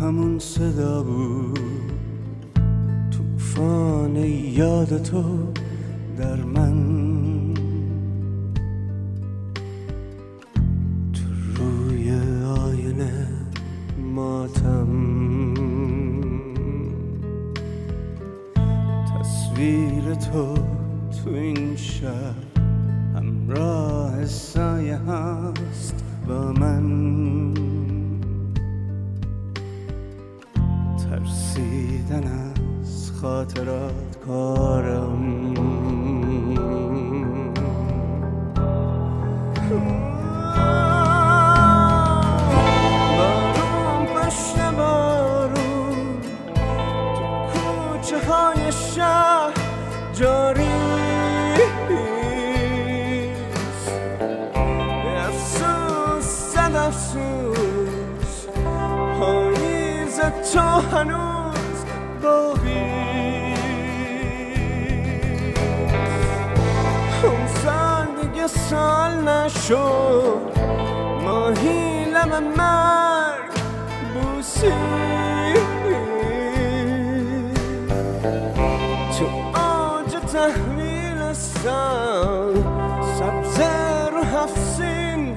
همون صدا بود. توفان یاد تو در من تو تو این شهر همراه سایه هست با من. ترسیدن از خاطرات کارم. شهر جاری. افسوس صد افسوس. پاییز تو هنوز باقی. اون سال دیگه سال نشد. ماهی لب مرگ بوسی. تحویل سال سبز رو هفسین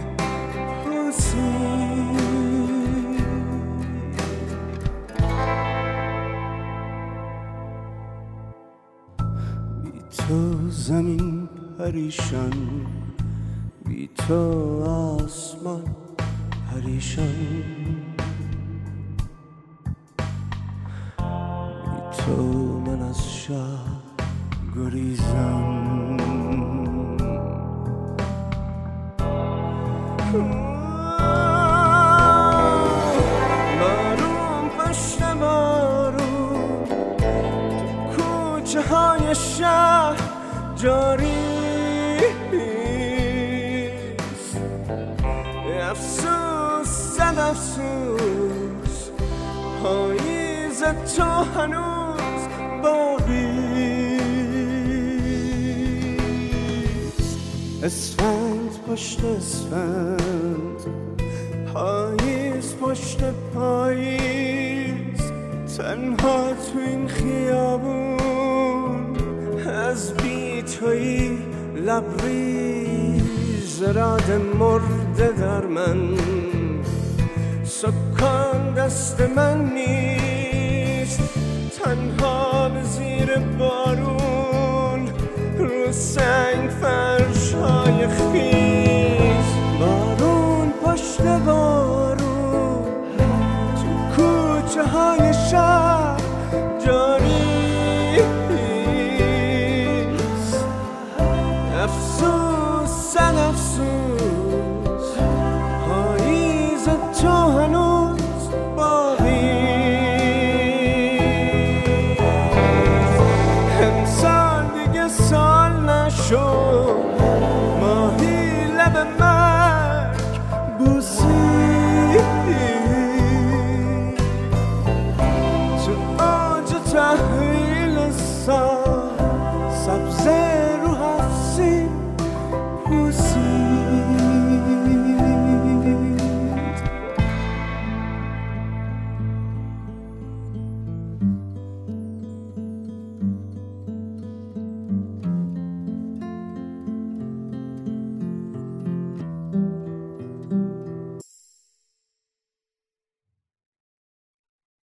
بی تو زمین پریشان بی تو آسمان پریشان. بی تو من از شهر گریزم. بارون پشت بارون تو کوچه های شهر جاری افسوس صد افسوس. پاییز تو هنوز باقی اسفند پشت اسفند. پاییز پشت پاییز. تنها تو این خیابون از بی توی لبریز. راد مرده در من سکان دست من نیست. تنها به زیر بارون های خیش بارون پشت بارون. تو کوچه های شهر جاری. افسوس سن افسوس. پاییز تو هنوز باقی. امسال دیگه سال نشد.